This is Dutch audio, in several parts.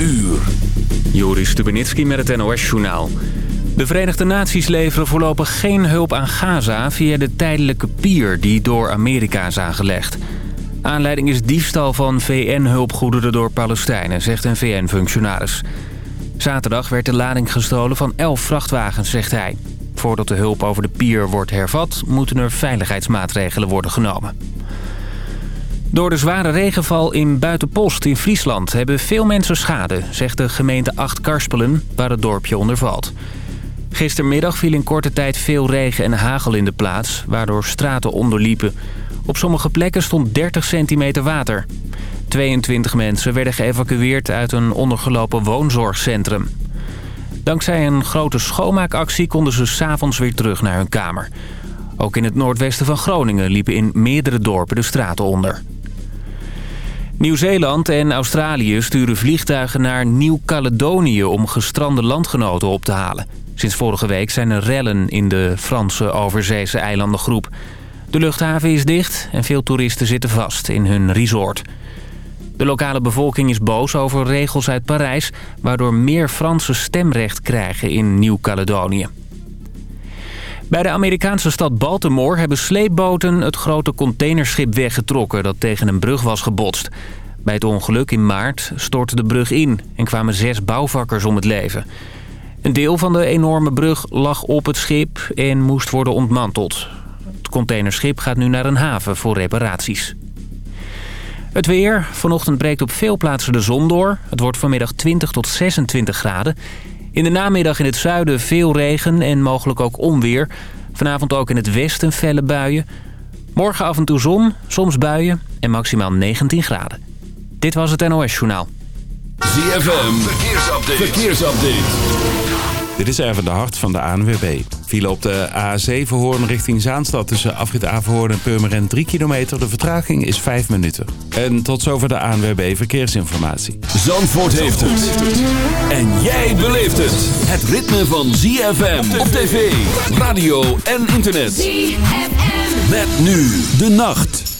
uur. Joris Stubenitski met het NOS-journaal. De Verenigde Naties leveren voorlopig geen hulp aan Gaza... via de tijdelijke pier die door Amerika is aangelegd. Aanleiding is diefstal van VN-hulpgoederen door Palestijnen... zegt een VN-functionaris. Zaterdag werd de lading gestolen van 11 vrachtwagens, zegt hij. Voordat de hulp over de pier wordt hervat... moeten er veiligheidsmaatregelen worden genomen. Door de zware regenval in Buitenpost in Friesland hebben veel mensen schade, zegt de gemeente Acht Karspelen, waar het dorpje onder valt. Gistermiddag viel in korte tijd veel regen en hagel in de plaats, waardoor straten onderliepen. Op sommige plekken stond 30 centimeter water. 22 mensen werden geëvacueerd uit een ondergelopen woonzorgcentrum. Dankzij een grote schoonmaakactie konden ze s'avonds weer terug naar hun kamer. Ook in het noordwesten van Groningen liepen in meerdere dorpen de straten onder. Nieuw-Zeeland en Australië sturen vliegtuigen naar Nieuw-Caledonië... om gestrande landgenoten op te halen. Sinds vorige week zijn er rellen in de Franse overzeese eilandengroep. De luchthaven is dicht en veel toeristen zitten vast in hun resort. De lokale bevolking is boos over regels uit Parijs... waardoor meer Fransen stemrecht krijgen in Nieuw-Caledonië. Bij de Amerikaanse stad Baltimore hebben sleepboten het grote containerschip weggetrokken dat tegen een brug was gebotst. Bij het ongeluk in maart stortte de brug in en kwamen zes bouwvakkers om het leven. Een deel van de enorme brug lag op het schip en moest worden ontmanteld. Het containerschip gaat nu naar een haven voor reparaties. Het weer. Vanochtend breekt op veel plaatsen de zon door. Het wordt vanmiddag 20 tot 26 graden. In de namiddag in het zuiden veel regen en mogelijk ook onweer. Vanavond ook in het westen felle buien. Morgen af en toe zon, soms buien en maximaal 19 graden. Dit was het NOS Journaal. ZFM, verkeersupdate. verkeersupdate. Dit is even de hart van de ANWB. File op de A7 Hoorn richting Zaanstad tussen afrit Averhoorn en Purmerend 3 kilometer. De vertraging is 5 minuten. En tot zover de ANWB Verkeersinformatie. Zandvoort heeft het. En jij beleeft het. Het ritme van ZFM op tv, radio en internet. ZFM. Met nu de nacht.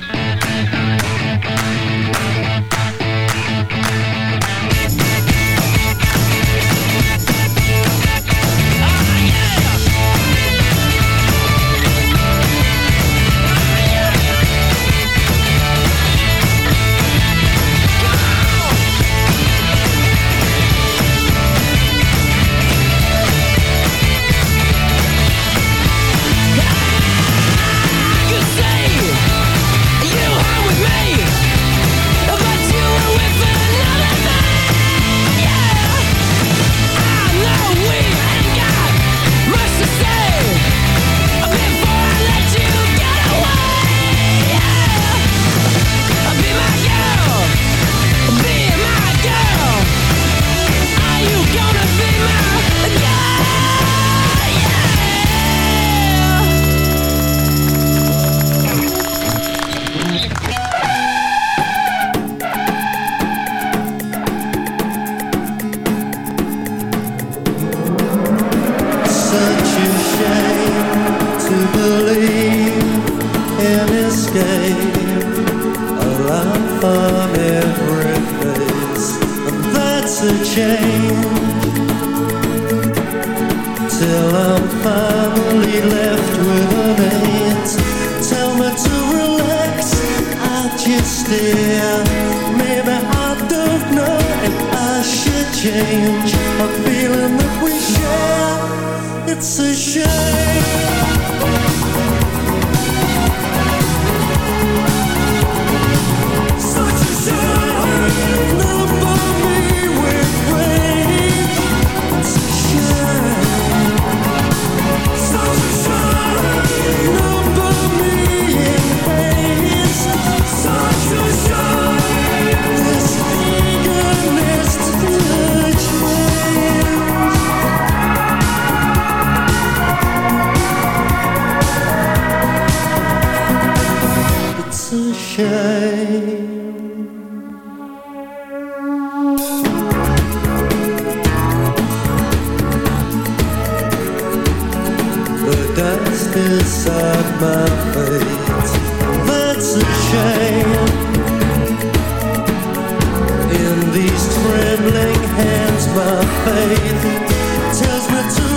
These trembling hands, my faith tells me to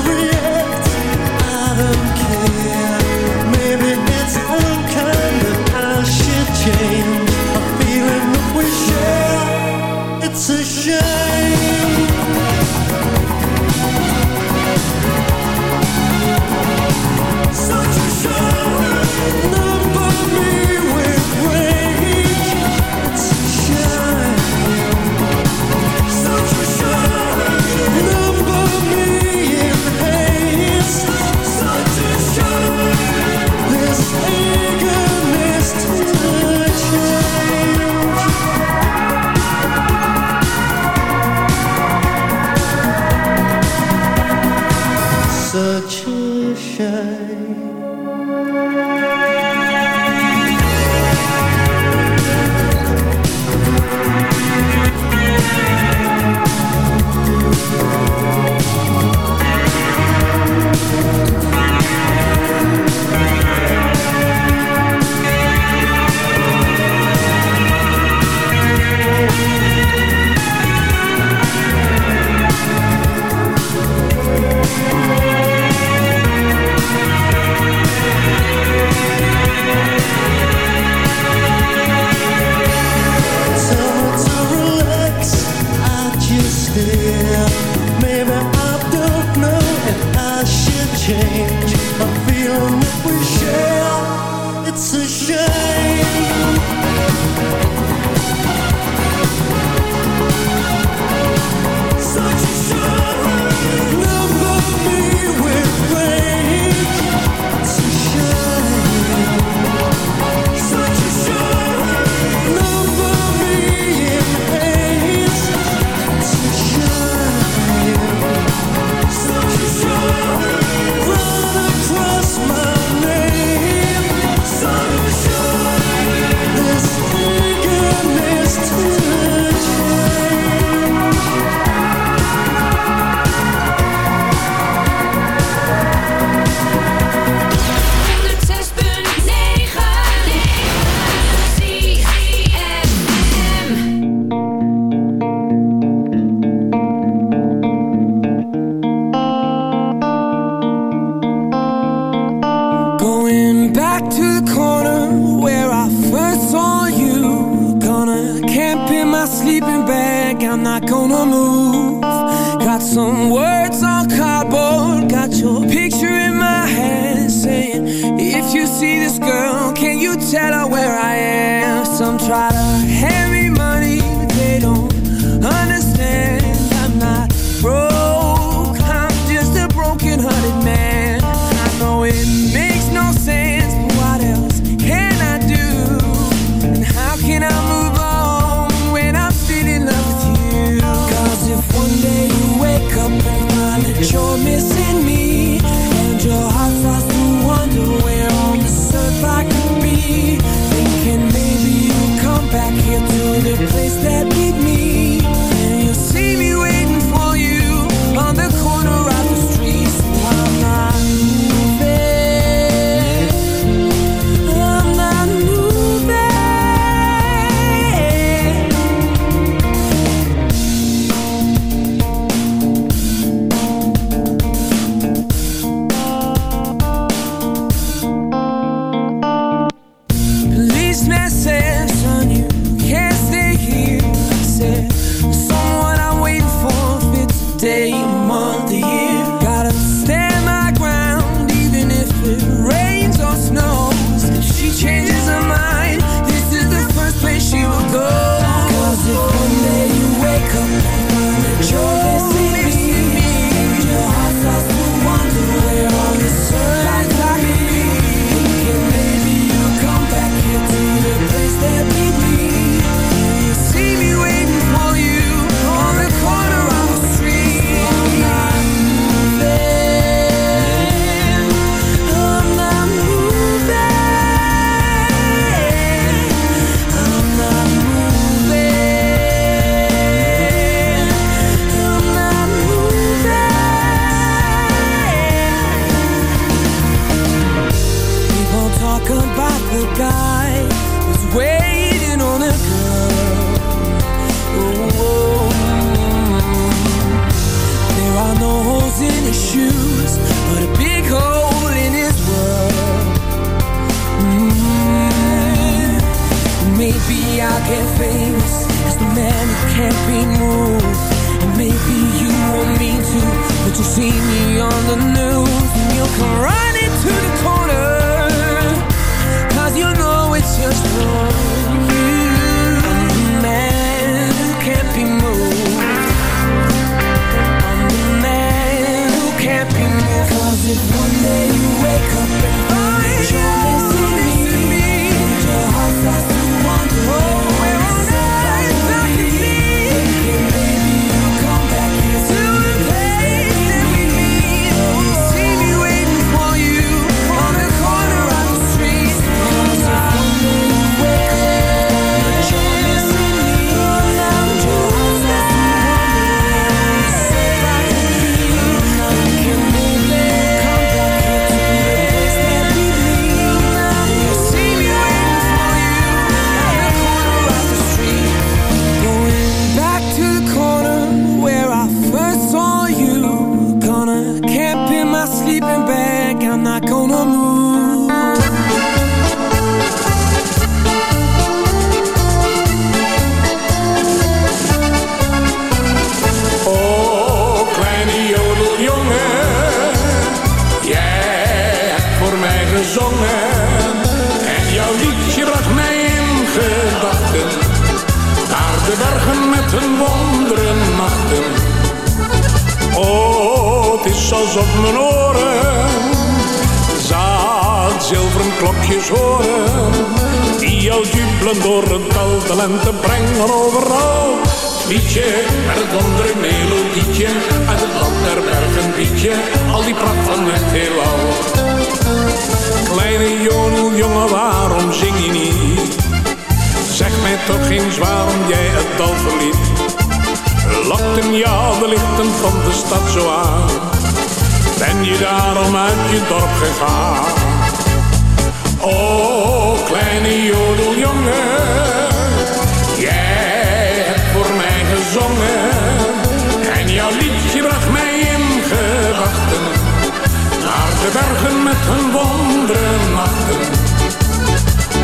bergen met hun wondere nachten.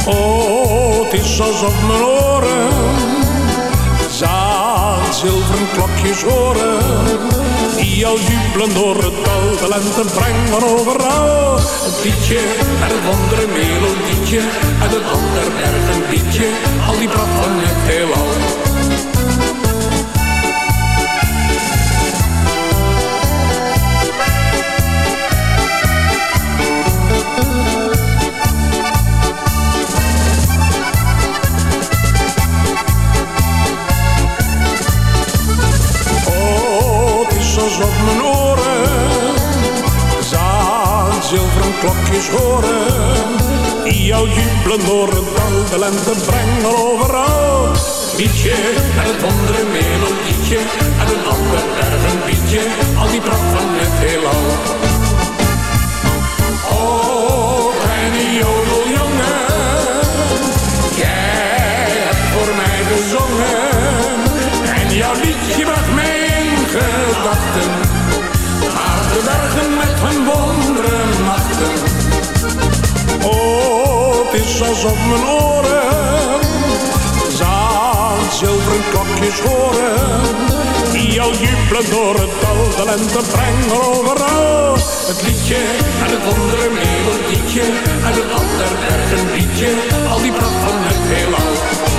Oh, het is alsof mijn oren zaad zilveren klokjes horen. Die al jubelen door het dal, de lente van overal. Een liedje met een wondere melodietje, en een ander al die brand van heelal. zilveren klokjes horen. Die jou jubelen door het de lente brengen overal. Liedje, en het andere melodietje, en een ander erg een al die brand van het heelal. Oh, kleine jodeljongen, jij hebt voor mij gezongen, en jouw liedje wondere nachten. Oh, het is alsof mijn oren zaad zilveren klokjes horen. Die al jubelen door het dal, de lente brengen overal. Het liedje en het wondere melodietje en het ander echt een liedje, al die pracht van het heelal.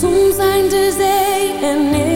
Soms zijn de zee en ik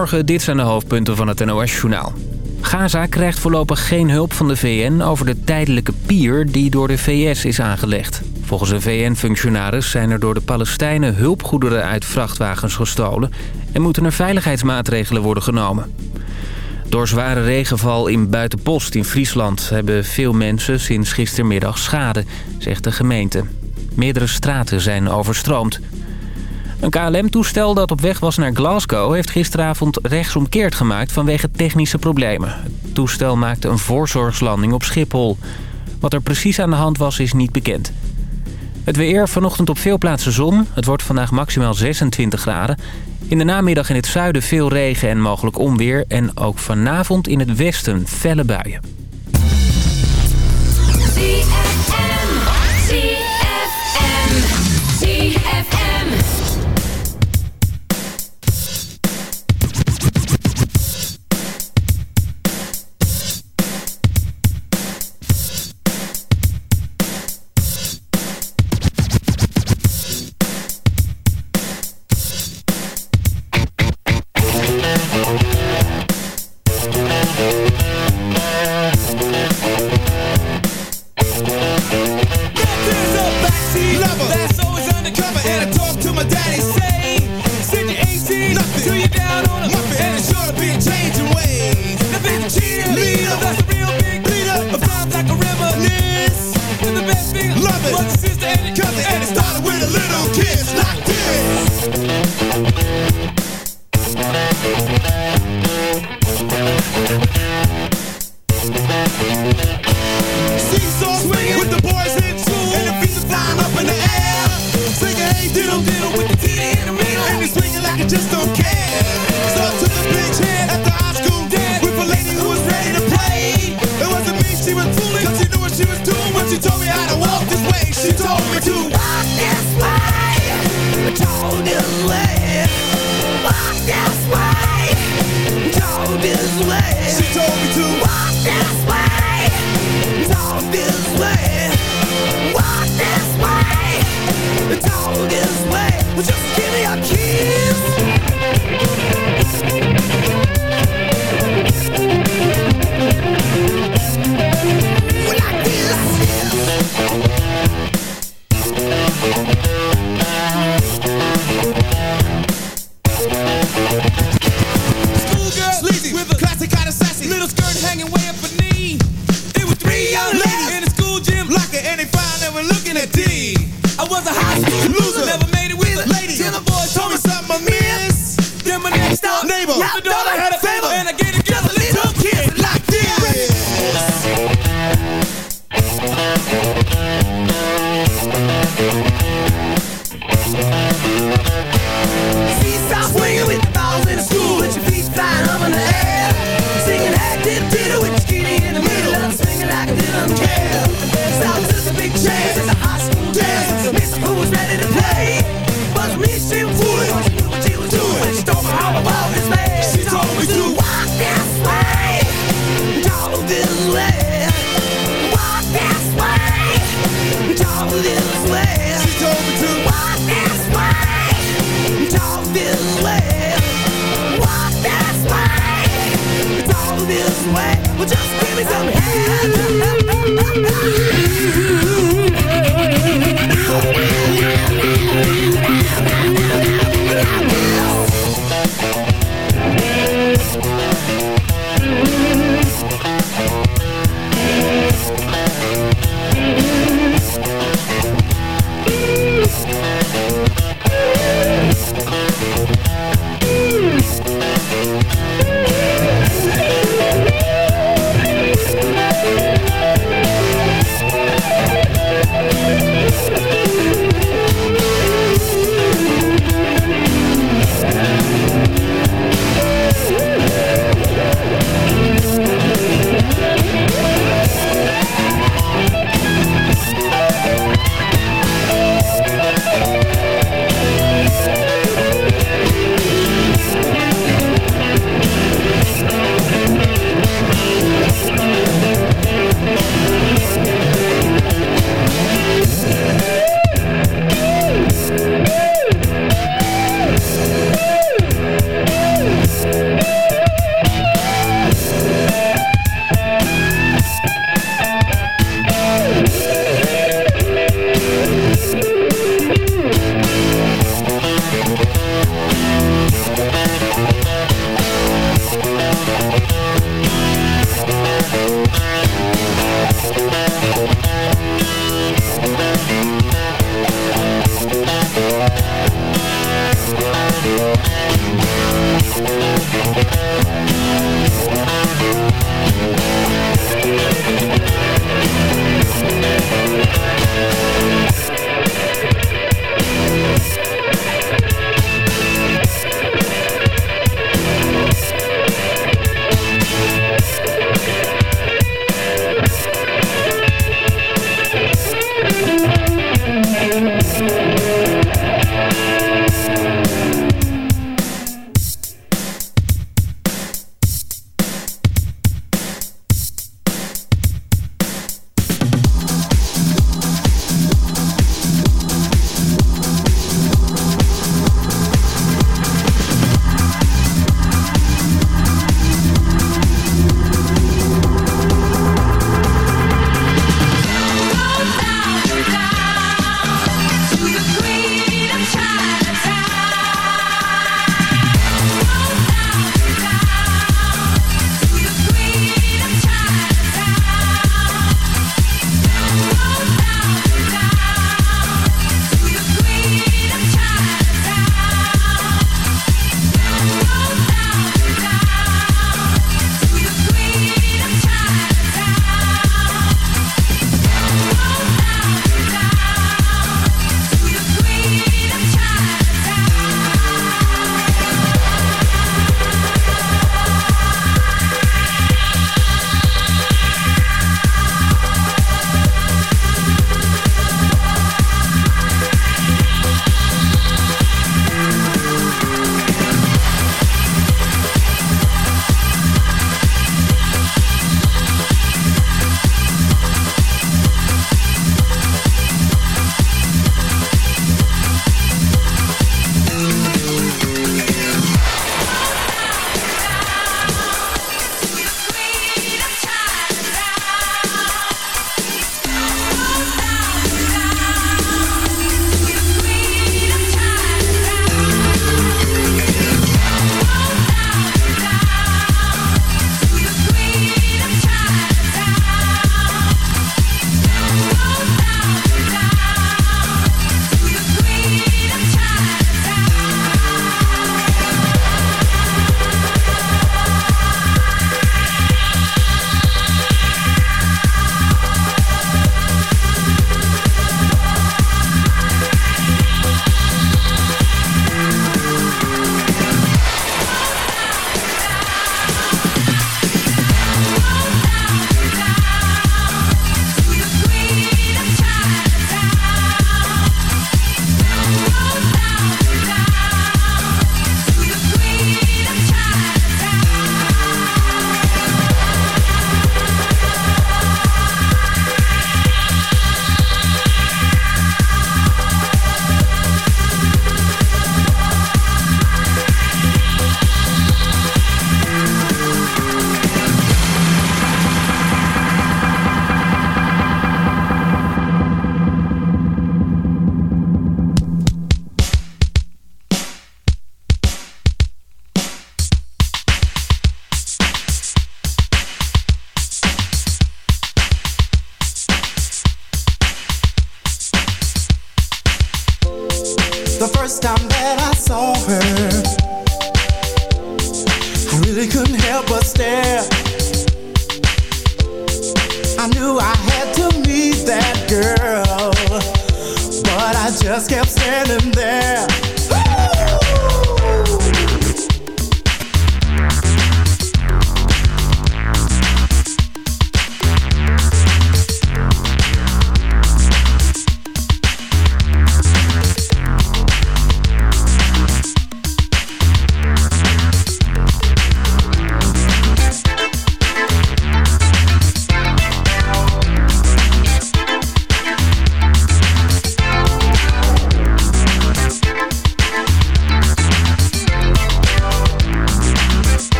Dit zijn de hoofdpunten van het NOS-journaal. Gaza krijgt voorlopig geen hulp van de VN over de tijdelijke pier die door de VS is aangelegd. Volgens een VN-functionaris zijn er door de Palestijnen hulpgoederen uit vrachtwagens gestolen... en moeten er veiligheidsmaatregelen worden genomen. Door zware regenval in Buitenpost in Friesland hebben veel mensen sinds gistermiddag schade, zegt de gemeente. Meerdere straten zijn overstroomd. Een KLM-toestel dat op weg was naar Glasgow... heeft gisteravond rechtsomkeerd gemaakt vanwege technische problemen. Het toestel maakte een voorzorgslanding op Schiphol. Wat er precies aan de hand was, is niet bekend. Het weer vanochtend op veel plaatsen zon. Het wordt vandaag maximaal 26 graden. In de namiddag in het zuiden veel regen en mogelijk onweer. En ook vanavond in het westen felle buien. Two. Bye.